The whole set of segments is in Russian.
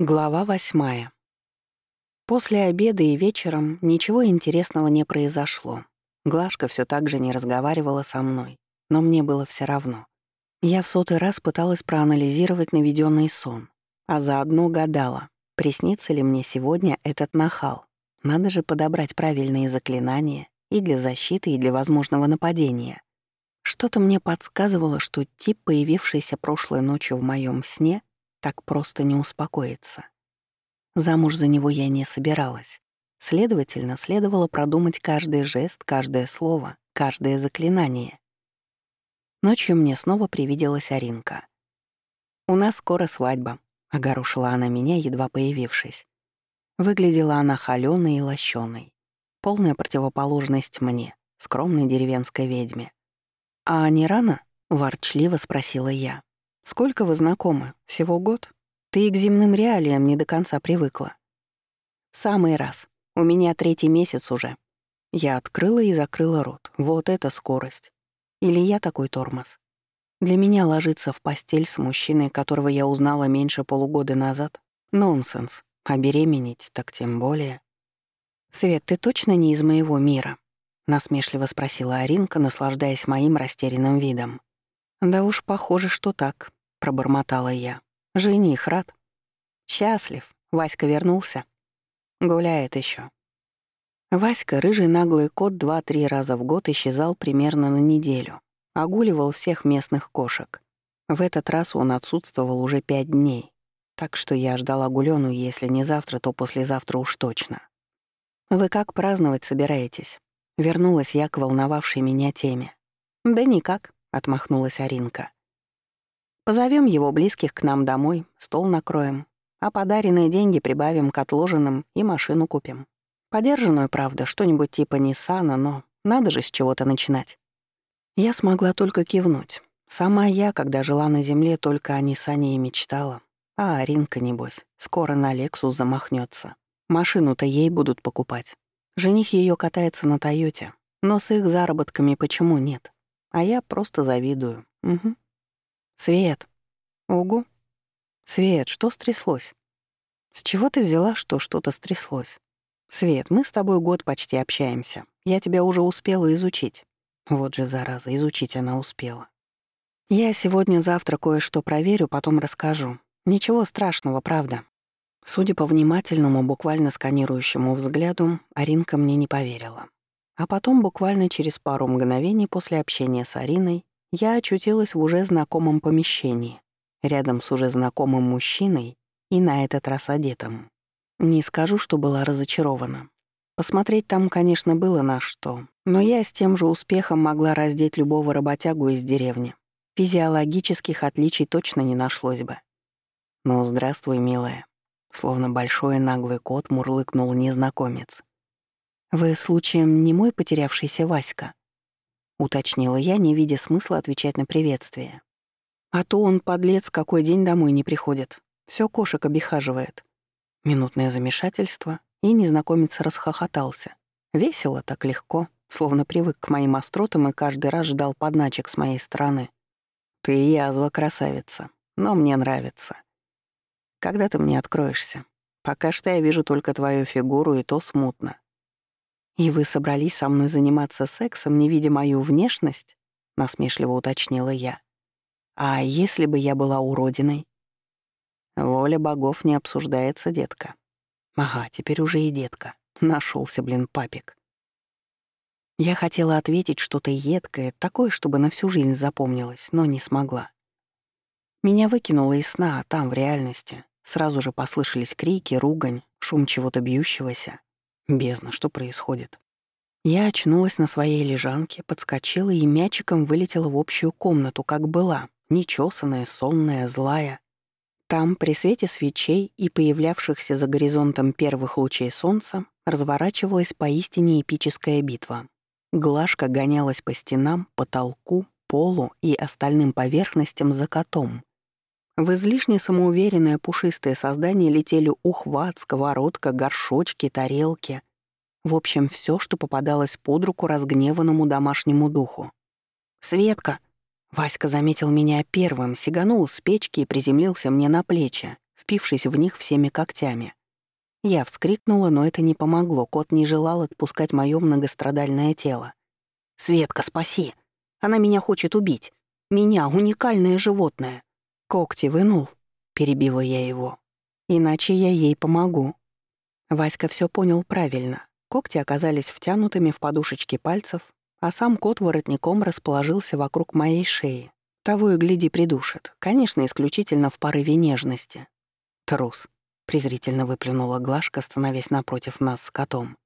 Глава восьмая. После обеда и вечером ничего интересного не произошло. Глашка все так же не разговаривала со мной, но мне было все равно. Я в сотый раз пыталась проанализировать наведенный сон, а заодно гадала, приснится ли мне сегодня этот нахал. Надо же подобрать правильные заклинания и для защиты, и для возможного нападения. Что-то мне подсказывало, что тип, появившийся прошлой ночью в моем сне, так просто не успокоится. Замуж за него я не собиралась. Следовательно, следовало продумать каждый жест, каждое слово, каждое заклинание. Ночью мне снова привиделась Аринка. «У нас скоро свадьба», — огорошила она меня, едва появившись. Выглядела она холёной и лощёной. Полная противоположность мне, скромной деревенской ведьме. «А не рано?» — ворчливо спросила я. Сколько вы знакомы? Всего год? Ты и к земным реалиям не до конца привыкла. самый раз. У меня третий месяц уже. Я открыла и закрыла рот. Вот это скорость. Или я такой тормоз. Для меня ложиться в постель с мужчиной, которого я узнала меньше полугода назад — нонсенс. А беременеть так тем более. «Свет, ты точно не из моего мира?» — насмешливо спросила Аринка, наслаждаясь моим растерянным видом. «Да уж, похоже, что так», — пробормотала я. «Жених рад?» «Счастлив. Васька вернулся?» «Гуляет еще. Васька, рыжий наглый кот, два-три раза в год исчезал примерно на неделю. Огуливал всех местных кошек. В этот раз он отсутствовал уже пять дней. Так что я ждала Гулёну, если не завтра, то послезавтра уж точно. «Вы как праздновать собираетесь?» Вернулась я к волновавшей меня теме. «Да никак», — отмахнулась Аринка. Позовем его близких к нам домой, стол накроем, а подаренные деньги прибавим к отложенным и машину купим. Подержанную, правда, что-нибудь типа Ниссана, но надо же с чего-то начинать. Я смогла только кивнуть. Сама я, когда жила на земле, только о Ниссане и мечтала. А Аринка, небось, скоро на Лексус замахнется. Машину-то ей будут покупать. Жених ее катается на Тойоте. Но с их заработками почему нет? А я просто завидую. Угу. «Свет!» «Угу!» «Свет, что стряслось?» «С чего ты взяла, что что-то стряслось?» «Свет, мы с тобой год почти общаемся. Я тебя уже успела изучить». Вот же, зараза, изучить она успела. «Я сегодня-завтра кое-что проверю, потом расскажу. Ничего страшного, правда». Судя по внимательному, буквально сканирующему взгляду, Аринка мне не поверила. А потом, буквально через пару мгновений после общения с Ариной, я очутилась в уже знакомом помещении, рядом с уже знакомым мужчиной и на этот раз одетым. Не скажу, что была разочарована. Посмотреть там, конечно, было на что, но я с тем же успехом могла раздеть любого работягу из деревни. Физиологических отличий точно не нашлось бы. «Ну, здравствуй, милая», — словно большой наглый кот мурлыкнул незнакомец. «Вы, случаем, не мой потерявшийся Васька?» — уточнила я, не видя смысла отвечать на приветствие. «А то он, подлец, какой день домой не приходит. Все кошек обихаживает». Минутное замешательство, и незнакомец расхохотался. Весело, так легко, словно привык к моим остротам и каждый раз ждал подначек с моей стороны. «Ты язва, красавица, но мне нравится. Когда ты мне откроешься? Пока что я вижу только твою фигуру, и то смутно. «И вы собрались со мной заниматься сексом, не видя мою внешность?» — насмешливо уточнила я. «А если бы я была уродиной?» «Воля богов не обсуждается, детка». «Ага, теперь уже и детка. Нашелся, блин, папик». Я хотела ответить что-то едкое, такое, чтобы на всю жизнь запомнилось, но не смогла. Меня выкинуло из сна, а там, в реальности, сразу же послышались крики, ругань, шум чего-то бьющегося. Бездна, что происходит? Я очнулась на своей лежанке, подскочила и мячиком вылетела в общую комнату, как была, нечесанная, сонная, злая. Там, при свете свечей и появлявшихся за горизонтом первых лучей солнца, разворачивалась поистине эпическая битва. Глажка гонялась по стенам, потолку, полу и остальным поверхностям за котом. В излишне самоуверенное пушистое создание летели ухват, сковородка, горшочки, тарелки. В общем, все, что попадалось под руку разгневанному домашнему духу. «Светка!» Васька заметил меня первым, сиганул с печки и приземлился мне на плечи, впившись в них всеми когтями. Я вскрикнула, но это не помогло, кот не желал отпускать моё многострадальное тело. «Светка, спаси! Она меня хочет убить! Меня, уникальное животное!» «Когти вынул?» — перебила я его. «Иначе я ей помогу». Васька всё понял правильно. Когти оказались втянутыми в подушечки пальцев, а сам кот воротником расположился вокруг моей шеи. Того и гляди придушит. Конечно, исключительно в порыве нежности. Трус презрительно выплюнула Глашка, становясь напротив нас с котом.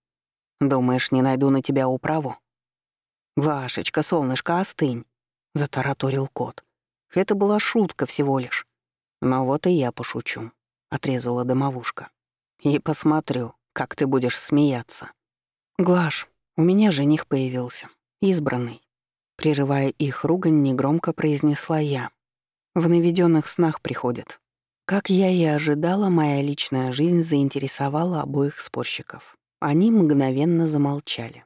«Думаешь, не найду на тебя управу?» «Глашечка, солнышко, остынь», — затараторил кот. «Это была шутка всего лишь». «Но вот и я пошучу», — отрезала домовушка. «И посмотрю, как ты будешь смеяться». «Глаш, у меня жених появился, избранный». Прерывая их ругань, негромко произнесла я. «В наведенных снах приходит. Как я и ожидала, моя личная жизнь заинтересовала обоих спорщиков. Они мгновенно замолчали.